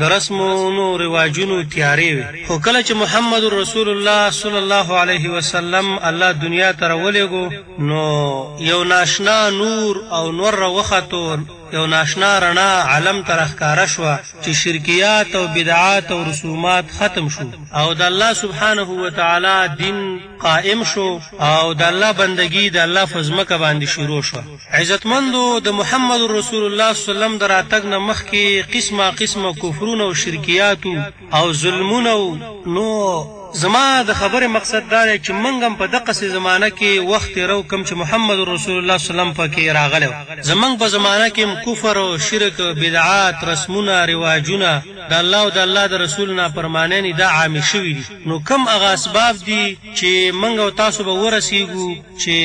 د رسمونو رواجونو تیارې وې، خو کله چې محمد رسول الله صلی الله علیه وسلم الله دنیا ته راولېږو نو یو ناشنا نور او نور راوختو، یو ناشنا رڼا عالم ته راښکاره شوه چې شرکیات او بدعات او رسومات ختم شو او د الله سبحانه وتعالی دین قائم شو او د الله بندګي د الله په ځمکه باندې شروع شوه. عزتمندو د محمد رسول الله سلم د راتګ نه مخکې قسمه قسمه کفرونه او شرکیات او ظلمونه و نو زما د خبرې مقصد دا دی چې موږ هم په دقسې زمانه کې وخت تیرو کوم چې محمد رسول الله سلم په کې راغلی و زموږ په زمانه کې هم کفر او شرک بدعات رسمونه رواجونه د الله او د الله د رسول نافرمانیانې دا عامې شوې دي نو کوم هغه اسباب دي چې موږ او تاسو به ورسیږو چې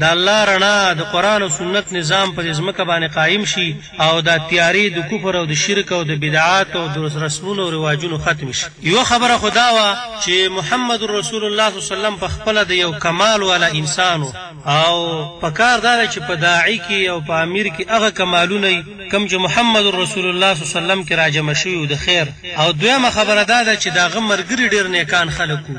د الله رڼا د قرآن او سنت نظام په دې ځمکه باندې قایم شي او دا تیارې د کفر او د شرک او د بدعاتو او د رسمونو او رواجونو ختمې شي. یوه خبره خو دا وه چې محمد رسول الله صلی الله علیه وسلم په خپله د یو کمال والا انسان و او په کار دا ده چې په داعي کې او په امیر کې هغه کمالونه وي کوم چې محمد رسول الله صلی الله علیه وسلم کې راجمع شوي وو د خیر او دویمه خبره دا ده چې د هغه ملګري ډېر نیکان خلک وو.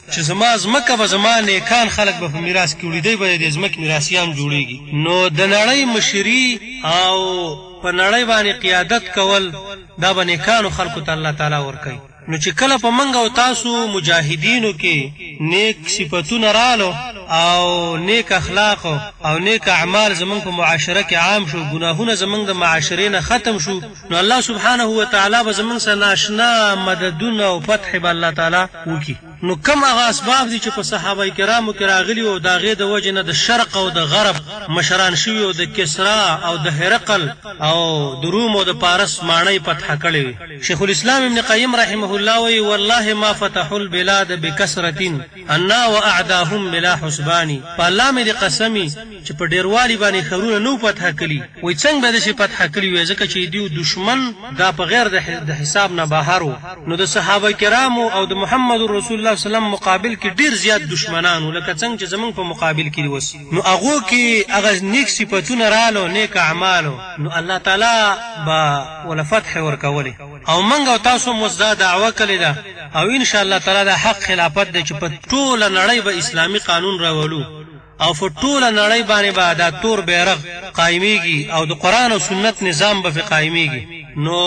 چې زما ځمکه به زما نېکان خلک به په میراث کې وړي، دوی به د دې ځمکې میراثیان جوړېږي. نو د نړۍ مشري او په نړۍ باندې قیادت کول دا به نېکانو خلکو ته الله تعالی ورکوي. نو چې کله په موږ او تاسو مجاهدینو کې نېک صفتونه راغلو او نېک اخلاق او نېک اعمال زموږ په معاشره کې عام شو، ګناهونه زموږ د معاشرې نه ختم شو، نو الله سبحانه وتعالی به زمونږ سره ناشنا مددونه او فتحې به الله تعالی وکړي. نو کوم هغه اسباب دي چې په صحابه کرامو کې راغلي وو او د هغې د وجې نه د شرق او د غرب مشران شوي او د کسرا او د هرقل او د روم او د پارس ماڼۍ فتح کړې وې. شیخ الاسلام ابن قیم رحمه الله وایي، والله ما فتحوا البلاد بکثرة انا واعداهم بلا حسبان، په الله مې دې قسم وي! چې په ډېروالي باندې ښارونه نه وو فتحه کلي، وایي څنګ به یې داسې فتحه کلي وای، ځکه چې دیو دښمن دا په غیر د حساب نه بهر وو، نو د صحابه کرامو او د محمد رسول الله سلم مقابل کې ډېر زیات دښمنان وو، لکه څنګ چې زموږ په مقابل کې دي اوس، نو هغو کې هغه نیک صفتونه رالو، نیک اعمال، نو الله تعالی به وله فتحې ورکولې او موږ او تاسو هم اوس دا دعوه کلې ده او ان شاء الله تعالی دا حق خلافت دی چې په ټوله نړۍ به اسلامي قانون راولو. او فه ټوله نړی باندی به دا تور بیرغ قایمیږی او د قران او سنت نظام به فه قایمیږی نو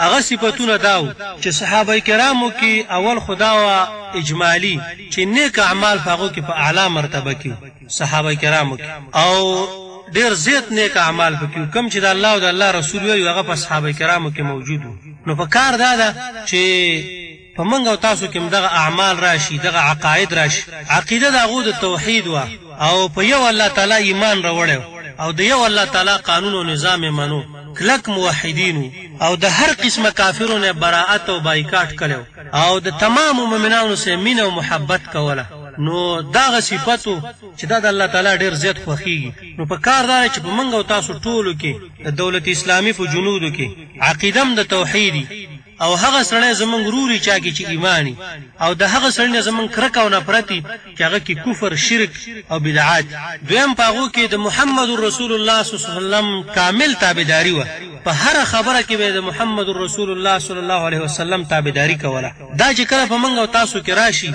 هغه صفتونه دا وو چه صحابه کرامو کی اول خو دا وه اجمالی چه نیک اعمال فه هغو کی په اعلی مرتبه کی وو صحابه کرامو کی او ډیر زیت نیک اعمال پکی وو کوم چه د الله او د الله رسول ویلی وو هغه په اصحابه کرامو کی موجود وو نو په کار دا ده چه په موږ او تاسو کې هم دغه اعمال راشي، دغه عقاید راشي. عقیده د هغو د توحید وه او په یو الله تعالی ایمان راوړی و او د یو الله تعالی قانون او نظام یې منو، کلک موحدین وو او د هر قسمه کافرو نه یې براءت او بایکاټ کړی و او د تمامو مؤمنانو سره یې مینه او محبت کوله، نو دا هغه صفت و چې دا د الله تعالی ډېر زیات خوښېږي، نو په کار دا دی چې په موږ او تاسو ټولو کې د دولت اسلامي په جنودو کې عقیده هم د توحیدی، او هغه سړی زمونږ ورور وي چا کې چې ایمان وي او د هغه سړي نه زمونږ کرکه او نفرت وي چې هغه کې کفر، شرک او بدعات دي. دویم په هغو کې د محمد رسول الله صلی الله علیه وسلم کامل تابعداري وه، په هره خبره کې به یې د محمد رسول الله صلی الله علیه وسلم تابعداري کوله، دا چې کله په مونږ او تاسو کې راشي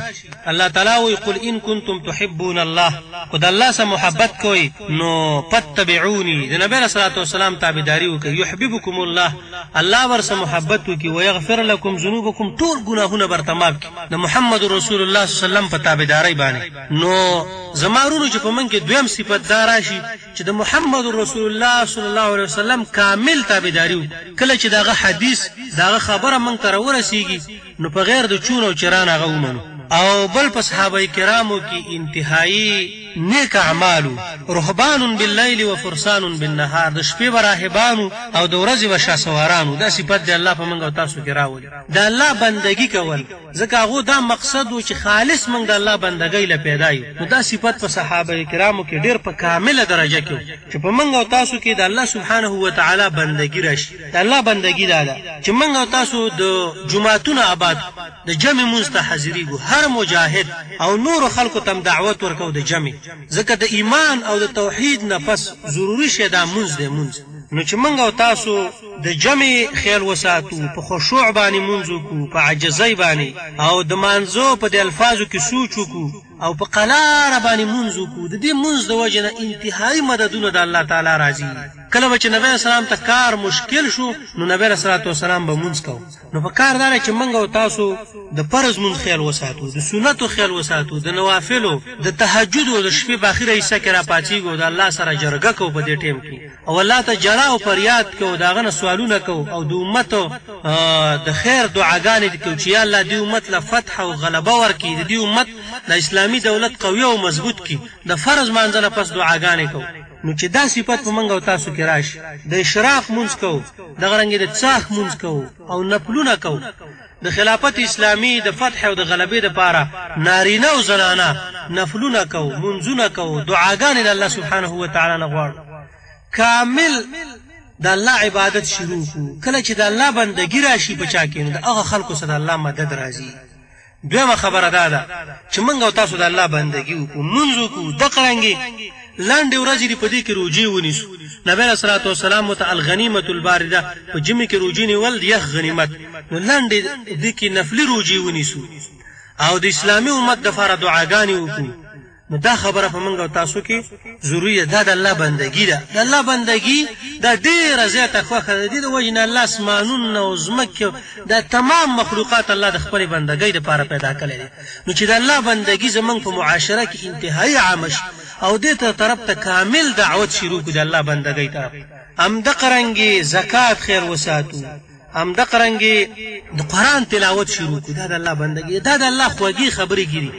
الله تعالی وایي، قل ان کنتم تحبون الله، که د الله سره محبت کوئ نو، فاتبعوني، د نبي علیه الصلوة والسلام تابعداري وکړئ، یحببکم الله، الله ورسه محبت وکړي ويغفر لکم ذنوبکم ټول ګناهونه برته معاف کړي د محمد رسول الله صلی الله علیه وسلم په تابعدارۍ باندې نو زما ورونو چې په من کې دویم صفت دا راشي چې د محمد رسول الله صلی الله علیه وسلم کامل تابعداري وکړو کله چې دغه حدیث دغه خبره من ته راورسیږي نو په غیر د چون او چران هغه ومنو او بل په صحابه کرامو کی انتهایی نیک اعمال وو رهبان باللیل و فرسان بالنهار د شپې به راهبانو او د ورځې به شاسوارانو دا صفت دی الله په موږ او تاسو کې راولي د الله بندګي کول ځکه هغو دا مقصد و چې خالص موږ د الله بندګۍ له پیدا یو نو دا صفت په صحابه کرامو کې ډېر په کامله درجه کې چې په موږ او تاسو کې د الله سبحانه وتعالی بندګي راشي د الله بندګي دا ده چې موږ او تاسو د جوماتونو اباد د جمع مونځ ته حاضرېږو، هر مجاهد او نورو خلکو ته هم دعوت ورکوو د جمع، ځکه د ایمان او د توحید نه پس ضروري شی دا مونځ دی، مونځ. نو چې موږ او تاسو د جمع خیال وساتو، په خشوع باندې مونځ وکړو، په عاجزۍ باندې او د مانځه په دې الفاظو کې سوچ وکړو، او په قلاره باندې مونځ وکړو د دې مونځ د وجې نه انتهايي مددونه د الله تعالی راځي کله به چې نبی علیه السلام ته کار مشکل شو نو نبی علیه الصلوة والسلام به مونځ کو نو په کار دا چې موږ او تاسو د فرض مونځ خیال وساتو د سنتو خیال وساتو د نوافلو د تهجد او د شپې په اخره حصه کې راپاڅېږو د الله سره جرګه کوو په دې ټیم کې او الله ته ژړا او فریاد کوو، د هغه نه سوالونه کوو او د امت د خیر دعاګانې دې کوو چې یا الله دې امت له فتح او غلبه ورکړي، د دې امت دا اسلامي دولت قوي او مضبوط کړي، د فرض لمانځه نه پس دعاګانې کوو. نو چې دا صفت په موږ او تاسو کې راشي، د اشراق لمونځ کوو، دغه رنګ یې د څاښت لمونځ کوو او نفلونه کوو، د خلافت اسلامي د فتح او د غلبې لپاره نارینه او زنانه نفلونه کوو، منځونه کوو، دعاګانې له الله سبحانه وتعالی نه غواړو، کامل د الله عبادت شروع کړو، کله چې د الله بندګي راشي په چا کې نو د هغه خلکو څخه د الله مدد راځي. دویمه خبره دا ده چې موږ او تاسو د الله بندګي وکړو، لمونځ وکړو، دقرنګې لنډې ورځې دي په دې کې روژې ونیسو. نبي علیه الصلوة والسلام مو ته الغنیمة الباردة، په ژمي کې روژې نیول د یخ غنیمت، نو لنډې دي کې نفلي روژې ونیسو او د اسلامي امت لپاره دعاګانې وکړو، نو دا خبره په موږ او تاسو کې ضروري ده، دا د الله بندګي ده، د الله بندګي دا ډېره زیاته خوښه ده، د دې د وجې نه الله اسمانونه او ځمکې او دا تمام مخلوقات الله د خپلې بندګۍ لپاره پیدا کړی دی. نو چې د الله بندګي زمونږ په معاشره کې انتهايي عامه شي او دې ته طرف ته کامل دعوت شروع کړو د الله بندګۍ طرف ته همدقه رنګې زکات خير وساتو همدقه رنګې د قرآن تلاوت شروع کړو دا د الله بندګي دا د الله خوږې خبرې ګيري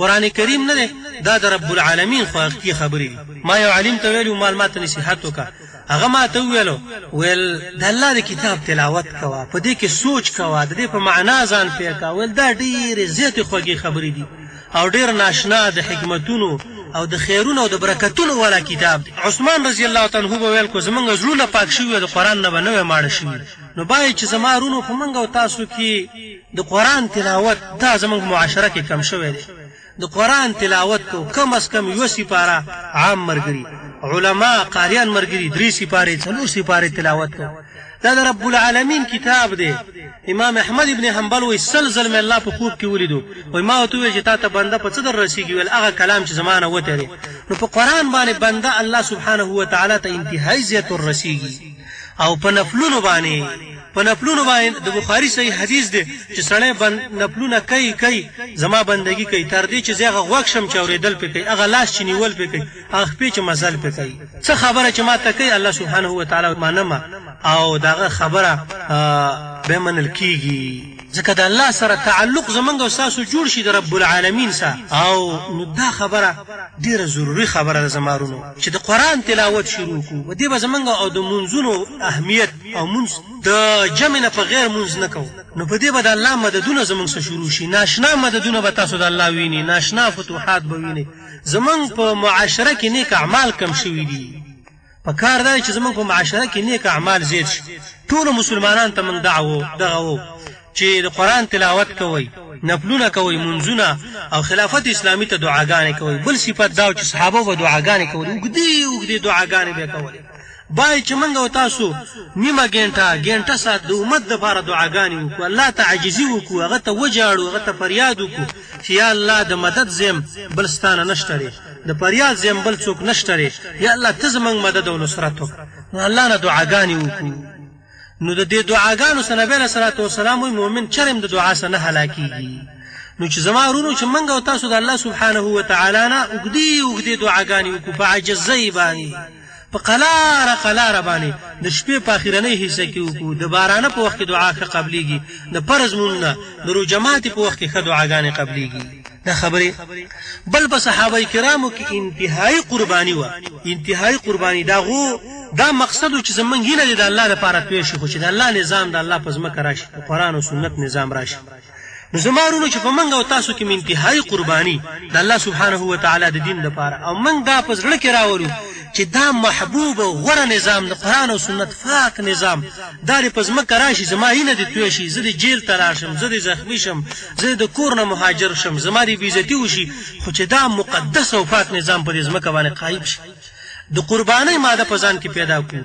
قرآن کریم نه دی دا د رب العالمین خوږې خبرې دي ما یو عالم ته ویلي مال ماته نصیحت وکړه هغه ما ته وویل ویل د الله د کتاب تلاوت کوه په دې کې سوچ کوه د دې په معنا ځان پوه کوه ویل دا ډېرې زیاتې خوږې خبرې دي او ډېر ناشنا د حکمتونو او د خیرونو او د برکتونو والا کتاب دی عثمان رضی الله عنه به ویل کو زمونږ زړونه پاک شوي او د قرآن نه به نوی ماړه شوي نو باید چې زما رونو په موږ او تاسو کې د قرآن تلاوت دا زمونږ معاشره کې کم شوی دی د قرآن تلاوت کوو کم از کم یوه سپاره عام مرګري علماء قاریان مرګري درې سپارې څلور سپارې تلاوت کوو دا د رب العالمین کتاب دی امام احمد ابن حنبل وای سل ځل مې الله په خوب کې ولیدو وای ما ورته وویل چې تا ته بنده په څه در رسېږي ویل هغه کلام چې زما نه وتی دی نو په قرآن باندې بنده الله سبحانه وتعالی ته انتهایي زیات ور رسېږي او په نفلونو باندې په نفلونو باندې د بخاري صحیح حدیث دی چې سړی بند نفلونه کوي کوي زما بندګي کوي تر دې چې زه هغه غوږ شم چې اورېدل پې کوي هغه لاس چې نیول پې کوي هغه خپې چې مزل پې کوي څه خبره چې ما ته کوي الله سبحانه وتعالی منم او دغه خبره به منل کیږي ځکه د الله سره تعلق زمونږ او ستاسو جوړ شي د رب العالمین سره او نو دا خبره ډیره ضروري خبره ده زمارونو چې د قرآن تلاوت شروع کړو و دې به زمونږ او د منځونو اهمیت او مونځ د جمع نه په غیر مونځ نه کوو نو په دې به د الله مددونه زمونږ څخه شروع شي ناشنا مددونه به تاسو د الله وینی ناشنا فتوحات به وینی زمونږ په معاشره کې نیک اعمال کم شوي دي په کار دا چې زمونږ په معاشره کې نیک اعمال زیات شي ټولو مسلمانانو ته مونږ دعوه دغه وو چي د قرآن تلاوت کوئ، نفلونه کوئ، لمونځونه او خلافت اسلامي ته دعاګاني کوئ، بل صفت دا وو چي صحابه به دعاګاني کولې، اوږدې اوږدې دعاګاني به يې کولې، بايد چي موږ او تاسو نيمه ګنټه، ګنټه ساعت د امت دپاره دعاګاني وکړو، الله ته عاجزي وکړو، هغه ته وژاړو، هغه ته فرياد وکړو چي يا الله د مدد ځيم بل ستا نه نشته دی، د فرياد ځيم بل څوک نشته دی، يا الله ته زموږ مدد او نصرت وکړه، نو الله نه دعاګاني وکړو. نو د دې دعاګانو سره نبی علیه الصلاة والسلام وایي مؤمن چرې هم د دعا سره نه هلاکېږي نو چې زما ورونو چې موږ او تاسو د الله سبحانه وتعالی نه اوږدې اوږدې دعاګانې وکړو په عاجزۍ باندې په قلاره قلاره باندې د شپې په اخرنۍ حصه کې وکړو د بارانه په وخت کې دعا ښه قبلېږي د فرض مونږ نه د روژه ماتې په وخت کې ښه دعاګانې قبلېږي دا خبرې بل په صحابه کرامو کې انتهایی قرباني وه انتهایی قرباني دا غو دا مقصد و چې زمونږ هیله دې د الله لپاره توی شي خو چې د الله نظام د الله په ځمکه راشي د قرآن او سنت نظام راشي نو زما ورونو چې په مونږ او تاسو کې مې انتهایی قرباني د الله سبحانه وتعالی د دین لپاره او مونږ دا په زړه کې راولو چې دا محبوب او غوره نظام د قرآن او سنت فاک نظام دا دې په ځمکه راشي زما هیله دې توی شي زه دې جیل ته راشم زه دې زخمی شم زه د کور نه مهاجر شم زما دې بېعزتي وشي خو چې دا مقدس او فاک نظام په دې ځمکه باندې قایم شي د قربانۍ ماده په ځان کې پيدا کړو،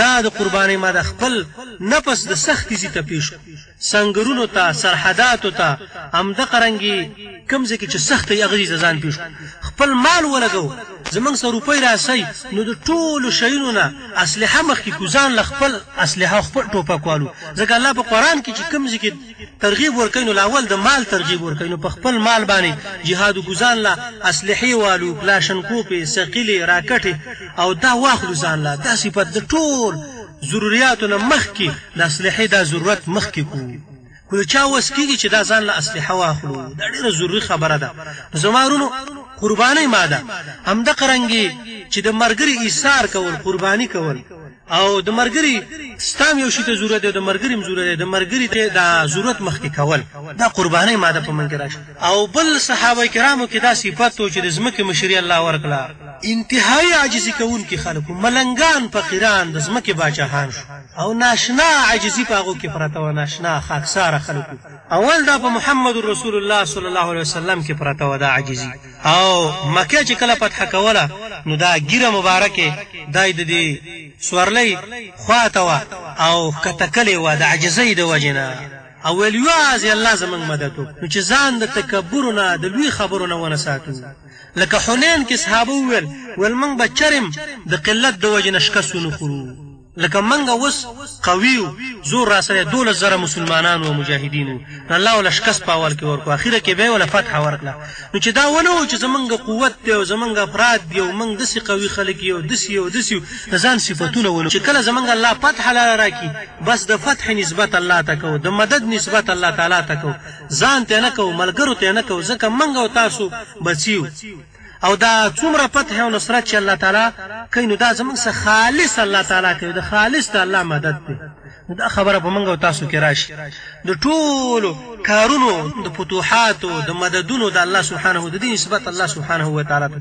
دا د قربانۍ ماده خپل نفس د سختي ځي ته پيش کړو، سنګرونو ته، سرحداتو ته، همدقه رنګ کوم ځای کې چې سخته وي هغه ځي ته ځان پيش کړو، خپل مال ولګوو، زمونږ سره روپۍ راسي نو د ټولو شيونو نه اسلحه مخکې کړو، ځان له خپل اسلحه او خپل ټوپک والو، ځکه الله په قرآن کې چې کوم ځي کې. ترغیب ورکوي نو لاول د مال ترغیب ورکوي نو په خپل مال باندې جهاد وکړو ځان لا اسلحې والو کلاشنکوپې ثقیلې راکټې او دا واخلو ځان لا دا صفت د ټول ضروریاتو نه مخکې د اسلحې دا ضرورت مخکې کو خو د چا وس کیږي چې دا ځان لا اسلحه واخلو دا ډیره ضروري خبره ده زما رونو قرباني ماده همدقرنګي چې د مرګري ایثار کول قرباني کول او د مرګري ستام یو شي ته ضرورت دی د مرګري هم ضرورت دی د مرګري ته دا ضرورت مخکې کول دا قربانۍ ماده په منګ راشي او بل صحابه کرامو کې دا صفت و چې د ځمکې مشري الله ورکړه انتهایی عاجزي کوونکي خلک ملنګان فقیران د ځمکې باچاهان شو او ناشنا عاجزي په هغو کې پرته وه ناشنا خاکساره خلکو اول دا په محمد رسول الله صلی الله علیه وسلم کې پرته وه دا عاجزي او مکه چې کله فتح کوله نو دا ګیره مبارکه دای د دې سورلۍ خوا ته وه او ښکته کلې وه د عاجزۍ د وجې نه او ویل یوازې الله زمونږ مدد وکړو نو چې ځان د تکبر نه د لوی خبرو نه ونه ساتو لکه حنین کې صحابه وویل ویل مونږ به چرم د قلت د وجې نه شکست ونه خورو لکه منګه اوس قوی یو زور راسره دولس زره مسلمانان او مجاهدین وو نو الله ولا شکست په اول کې ورکو اخیره کې به ولا فتح ورکړه نو چې دا ونه و چې زمنګ قوت دی او زمنګ افراد دی او منګ دسی قوی خلک یو دسی یو دسی ځان صفاتونه ونه چې کله زمنګ الله فتح لاره راکی بس د فتح نسبت الله ته کو د مدد نسبت الله تعالی ته کو ځان ته نه کو ملګرو ته نه کو ځکه منګ او تاسو بچیو او دا څومره فتح او نصرت چې الله تعالی کوي نو دا زمونږ څخه خالص الله تعالی کوي د خالص د الله مدد دی نو دا خبره په منګه او تاسو کې راشي د ټولو کارونو د فتوحاتو د مددونو د الله سبحانه د دې نسبت الله سبحانه و تعالی ته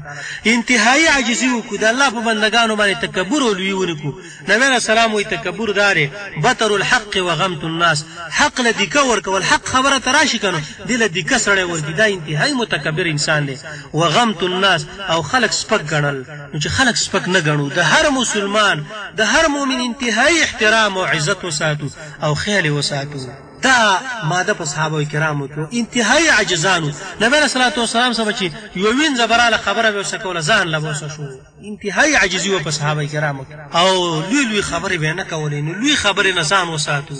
انتهایی عاجزي وکړو د الله په بندگانو باندې تکبر او لوی ونکړو نبی علیه السلام وایي، تکبر دا دی، بطر الحق و غمط الناس، حق له دیکه ورکول، حق خبره ته راشي که نو دې له دیکه سړی ورکړي، دا انتهايي متکبر انسان دی، و غمط الناس او خلک سپک ګڼل، نو چې خلک سپک نه ګڼو، د هر مسلمان، د هر مؤمن انتهايي احترام او عزت وساتو او خیال یې وساتو. دا ماده په صحابه کرامو کې وه، انتهايي عاجزان وو، نبی علیه السلام څخه به چې یوه وینځه به راله خبره به یې ورسره کوله، ځان له به ورسره شو. انتهايي عاجزي وه په صحابه کرامو کې او لوی لوی خبرې به یې نه کولې نو لوی خبرې نه ځان وساتو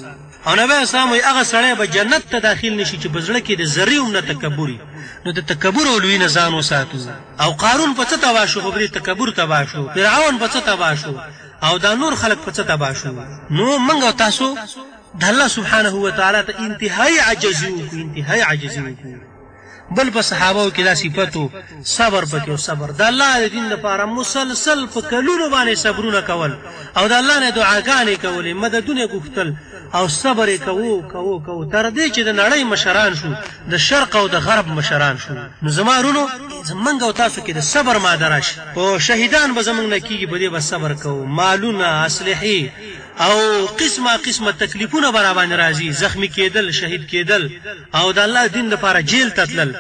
او نبی اسلام وایي هغه سړی به جنت ته داخل نشي چې په زړه کې د ذرې هم نه تکبري نو د تکبر او لوی نه ځان وساتو او قارون په څه تباه شو خو تکبر تباه شو فرعون په څه تباه شو او دا نور خلک په څه تباه شو نو موږ او تاسو د الله سبحانه وتعالی ته انتهايي عاجزي وکړو انتهايي عاجزي وکړو بل په صحابه کې دا صفت و صبر پکې او صبر د الله د دین لپاره مسلسل په کلونو باندې صبرونه کول او د الله نه دعاګانې کولې مددونه غوښتل او صبر یې کوو کوو کوو تر دې چې د نړۍ مشران شو د شرق او د غرب مشران شو نو زما رونو زمنګ او تاسو کې د صبر ماده راشي او شهیدان به زمنګ نه کیږي په دې به صبر کوو مالونه اسلحې او قسمه قسمه تکلیفونه برابر راځي زخمی کېدل شهید کېدل او د الله دین لپاره جیل ته تلل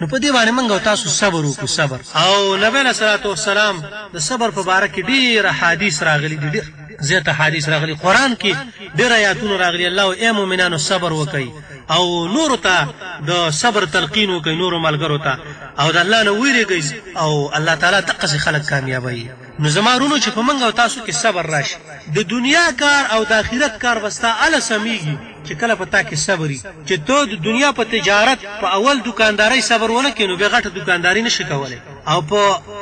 نو په دې باندې موږ او تاسو صبر وکړو صبر او نبی علیه الصلاة والسلام د صبر په باره کې ډېر احادیث راغلي دي ډېر زیات احادیث راغلي قرآن کې ډېر آیاتونه راغلي الله وایي ای مؤمنانو صبر وکړئ او نورو ته د صبر تلقین وکړئ نورو ملګرو ته او د الله نه ویرېږئ او الله تعالی دقسې خلک کامیابوي نو زما رونو چې په موږ او تاسو کې صبر راشي د دنیا کار او د آخرت کار به ستا هله سمېږي چې کله په تا کې صبر وي چې ته د دنیا په تجارت په اول دکاندارۍ صبر ونه کړې نو بیا غټه دکانداري نه شې کولی او په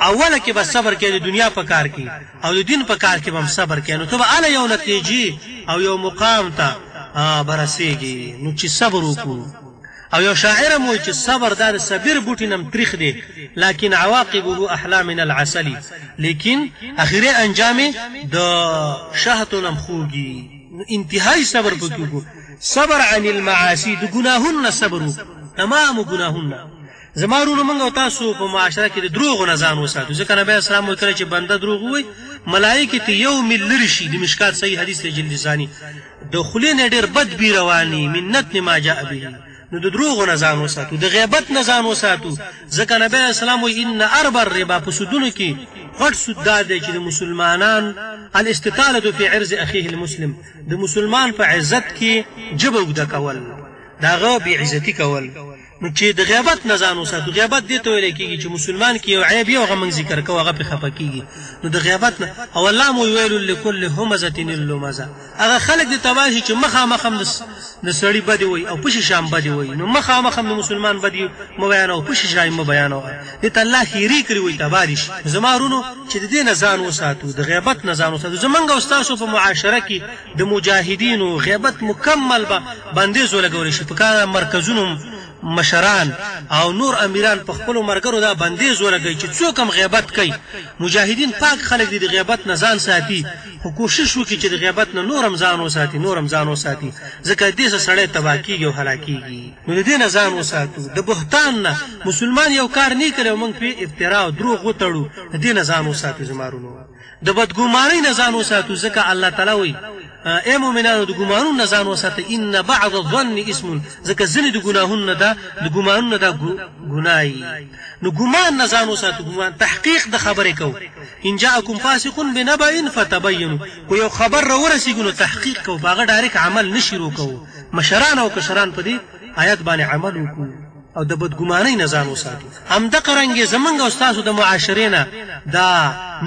اوله کې به صبر کوې د دنیا په کار کې او د دین په کار کې به هم صبر کوې نو ته به هله یو نتیجې او یو مقام ته به رسېږې نو چې صبر وکړو او یو شاعر هم وایي چې صبر دا د صبر بوټي نه هم تریخ دی لکن عواقبه احلا من العسل لیکن اخري انجام یې د شهتو نه هم خوږي نو انتهائی صبر پکې وکړو صبر عن المعاصی د ګناهونو نه صبر وکړو تمام ګناهونو نه زما ورونو موږ او تاسو په معاشره کې د دروغو نه ځان وساتو ځکه نبی اسلام وایي کله چې بنده دروغ ووایي ملایکې ته یو میل لرې شي د مشکات صحیح حدیث دی جلد ثاني د خولې نه ډېر بد بوی روان وي من نتن ما جاء به نو د دروغو نه ځان وساتو د غیبت نه ځان وساتو ځکه نبی علیه السلام وایي ان اربع الربا په سودونو کې غټ سود دا دی چې د مسلمانان الاستطالة فی عرض اخیه المسلم د مسلمان په عزت کې جبه اوږده کول د هغه بېعزتي کول نو چې د غیبت نه ځان وساتو غیبت دې ته ویل کېږي چې مسلمان کې یو عیب یو هغه موږ ذکر کوو هغه پې خفه کېږي نو د غیبت نه او الله مو ویل لکل همزة لمزة هغه خلک دې تباه شي چې مخامخ هم د سړي بدې وایي او په شیشه هم بدې وایي نو مخامخ هم د مسلمان بدې مه بیانوه په شیشه یې مه بیانوه دې ته الله ښیرې کړي وایي تباه دې شي نو زما ورونو چې د دې نه ځان وساتو د غیبت نه ځان وساتو زمونږ او ستاسو په معاشره کې د مجاهدینو غیبت مکمل به بندیز ولګول شي پکار ده مرکزونو مشران او نور امیران په خپلو ملګرو دا بندیز ولګوي چې څوک هم غیبت کوي مجاهدین پاک خلک دي د غیبت نه ځان ساتي خو کوشش وکړي چې د غیبت نه نور هم ځان وساتي، نور هم ځان وساتي، ځکه د دې څخه سړی تباه کیږي او هلاکیږي، نو د دې نه ځان وساتو، د بهتان نه، مسلمان یو کار نی کړی او موږ پرې افترا او دروغ وتړو، د دې نه ځان وساتو زما وروڼو، د بدګومانۍ نه ځان وساتو، ځکه الله تعالی وایي، ای مؤمنانو د ګومانونو نه ځان وساتئ، ان بعض الظن اسم، ځکه ځینې د ګناهونو نه دا، د ګومانونو نه دا، ګناه يي. نو ګمان نه ځان وساتو ګمان تحقیق د خبرې کوو ان جاءکم فاسق بنبأ فتبینوا کو یو خبر را ورسیږو نو تحقیق کوو باغه ډایرک عمل نه شروع کوو مشران او کشران په دې آیات باندې عمل وکړو او د بدګمانۍ نه ځان وساتو همدغه رنګ زمونږ او ستاسو د معاشرې نه دا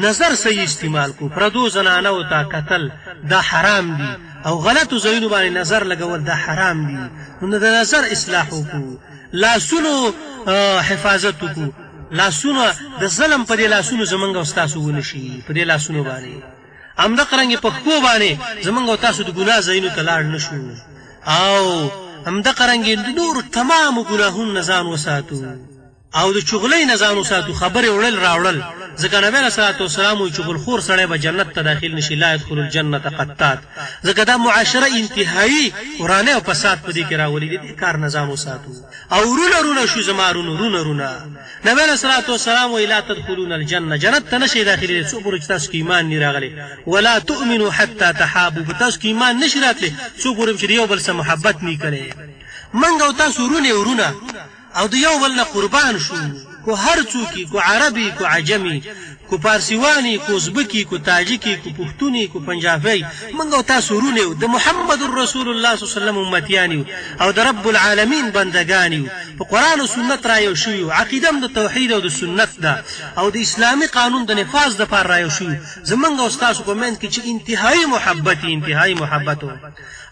نظر صحیح استعمال کو پردو زنانو ته قتل دا حرام دي او غلطو ځایونو باندې نظر لګول دا حرام دي نو د نظر اصلاح وکړو لاسونو حفاظت وکړو لاسونه د ظلم په دې لاسونو زمونږ او ستاسو ونه شي په دې لاسونو باندې همدغه رنګې په ښکو باندې زمونږ او تاسو د ګناه ځایونو ته لاړ نه شو او همدغه رنګې د نورو تمامو ګناهونو نه ځان وساتو او د چغلۍ نه ځان وساتو خبرې وړل راوړل ځکه نبی علیه السلام وایي چغلخور سړی به جنت ته داخل نشي لا يدخل الجنة قطات ځکه دا معاشره انتهایی ورانه او فساد په دې کې راولي دې کار نظام وساتو او رونه رونه شو زما رونه رونه رونه نبی له صلوات و سلام ویلا تدخلون الجنه جنت ته نشي داخلي څو پورې تاسو کې ایمان نه راغلي ولا تؤمنو حتا تحابو په تاسو کې ایمان نشي راتلي څو پورې چې یو بل سره محبت نه کړي منګ او تاسو رونه ورونه او د یو بل نه قربان شو کو هر څوک یی کو عرب یی کو عجم یی کو پارسیوان یی کو ازبک یی کو تاجک یی کو پښتون یی کو پنجابی یی موږ او تاسو ورونه یو د محمد رسول الله صلی الله علیه وسلم امتیان یو او د رب العالمین بندګان یو په قرآن او سنت را یو شوی یو عقیده هم د توحید او د سنت ده او د اسلامی قانون د نفاذ لپاره را یو شوی یو زموږ او ستاسو په منځ کی چی انتهایی محبت یی انتهایی محبت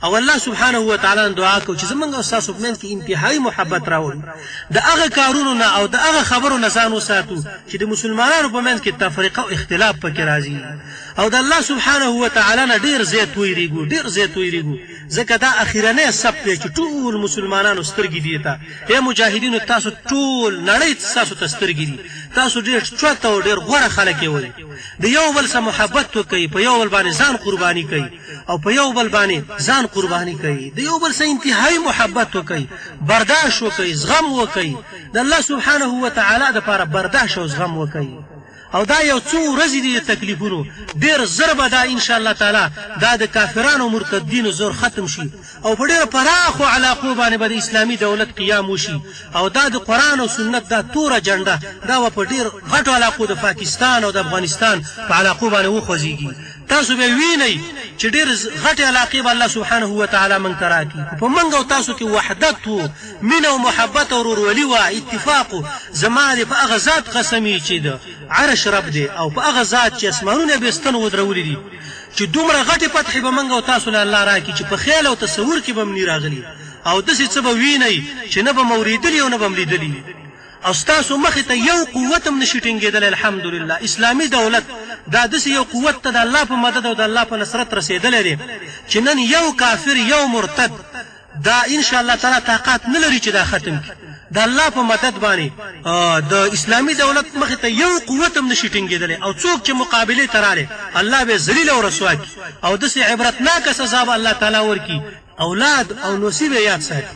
او الله سبحانه وتعالی نه دعا کوو چې زمونږ او ستاسو په منځ کې انتهايي محبت راولو، د هغه کارونو نه او د هغه خبرو نه ځان وساتو چې د مسلمانانو په منځ کې تفرقه او اختلاف په کې راځي او د الله سبحانه وتعالی نه ډېر زيات ويرېږو، ډېر زيات ويرېږو، ځکه دا اخرنی سبت دی چې ټول مسلمانانو سترګې دې ته، ای مجاهدينو تاسو ټول نړۍ ستاسو ته سترګې دي، تاسو ډېر چوت او ډېر غوره خلک يوئ، د يو بل سره محبت وکړئ، په يو بل باندې ځان قرباني کړئ. او په یو بل باندې ځان قرباني کوي د یو بل سره انتهایی محبت وکړي برداشت وکړي زغم وکړي د الله سبحانه و تعالی د لپاره برداشت او زغم وکړي او دا یو څو ورځې دي د تکلیفونو ډېر زر به دا ان شاء الله تعالی دا د کافرانو مرتدینو زور ختم شي او په ډېر پراخو علاقو باندې به د اسلامي دولت قیام وشي او دا د قرآن او سنت دا تور جنډه دا به په ډېر غټو علاقو د پاکستان او د افغانستان په علاقو باندې وخوځېږي تاسو به وینئ چې ډېر غټې علاقې به الله سبحانه وتعالی موږ ته راکړي خو په موږ او تاسو کې وحدت و مینه او محبت او ورورولي وه اتفاق و زما دې په هغه ذات قسم یي چې د عرش رب دی او په هغه ذات چې اسمانونه بې ستن ودرولي دي چې دومره غټې فتحې به موږ او تاسو له الله راکړي چې په خیال او تصور کې به هم نی راغلي او داسې څه به وینئ چې نه به مو اورېدلي او نه به هم لیدلي او ستاسو مخې ته یو قوت هم نشي ټینګېدلی الحمدلله اسلامي دولت دا داسې یو قوت ته د الله په مدد او د الله په نصرت رسېدلی دی چې نن یو کافر یو مرتد دا ان شاء الله تعالی طاقت نه لري چې دا ختم کړي د الله په مدد باندې د اسلامي دولت مخې ته یو قوت هم نشي ټینګېدلی او څوک چې مقابلې ته رالی الله به ذلیل او رسوا کړي او داسې عبرتناکه سزا به الله تعالی ورکړي اولاد او نوسي به یاد ساتي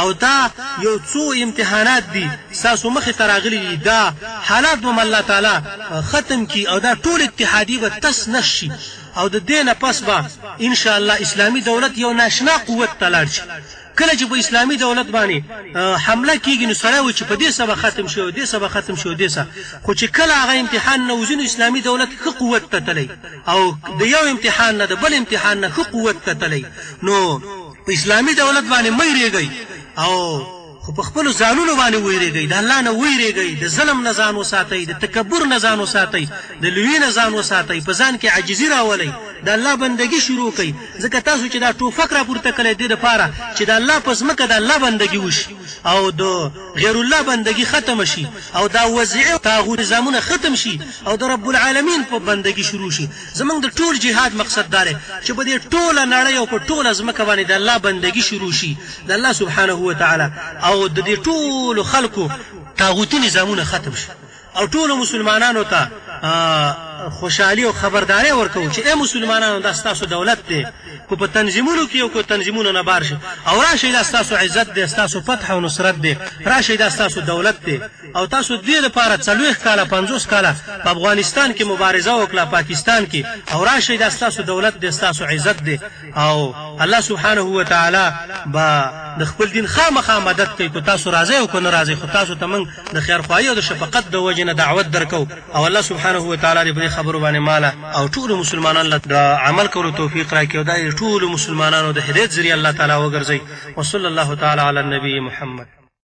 او دا یو څو امتحانات دي ستاسو مخې ته راغلي دي دا حالات به الله تعالی ختم کړي او دا ټول اتحادیې به تس نس شي او د دې نه پس به ان شاء الله اسلامي دولت یو ناشنا قوت ته لاړ شي کله چې په اسلامي دولت باندې حمله کیږي نو سړی وایي چې په دې څه به ختم شي او دې څه به ختم شي او دې څه خو چې کله هغه امتحان نه وځي نو اسلامي دولت ښه قوت ته تللی او د یو امتحان نه د بل امتحان نه ښه قوت ته تللی نو په اسلامي دولت باندې مه یریږئ او خو په خپلو ځانونو باندې ویریږئ د الله نه ویریږئ د ظلم نه ځان وساتئ د تکبر نه ځان وساتئ د لوی نه ځان وساتئ په ځان کې عاجزي راولئ د الله بندګي شروع کړئ ځکه تاسو چې دا ټوفک راپورته کړی دې دپاره چې د الله په ځمکه د الله بندګي وشي او د غیر الله بندګي ختم شي او دا وضعي طاغوت نظامونه ختم شي او د رب العالمین په بندګي شروع شي زموږ د ټول جهاد مقصد دا دی چې په دې ټوله نړۍ او په ټوله ځمکه باندې د الله بندګي شروع شي، د الله سبحانه وتعالی او د دې ټولو خلکو طاغوتي نظامونه ختم شي او ټولو مسلمانانو ته خوشحالي او خبرداری ورکوو چې ای مسلمانانو دا ستاسو دولت دی، که په تنظیمونو کې یو که تنظیمونو نه بار شئ او راشئ دا ستاسو عزت دی، ستاسو فتح او نصرت دی، راشئ دا ستاسو دولت دی. او تاسو دوې لپاره څلوېښت کاله پنځوس کاله په افغانستان کې مبارزه وکړه پاکستان کې او راشئ دا ستاسو دولت دی ستاسو عزت دی او الله سبحانه وتعالی به د خپل دین خامخا مدد کوي که تاسو راځئ او که نه راځئ خو تاسو ته موږ د خیرخواهي او د شفقت د وجې نه دعوت درکوو او الله سبحانه وتعالی دې په دې خبرو باندې ماله او ټولو مسلمانانو له د عمل کولو توفیق راکړي او دا یې ټولو مسلمانانو د هدایت ذریعه الله تعالی وګرځوي وصلی الله تعالی علی النبی محمد.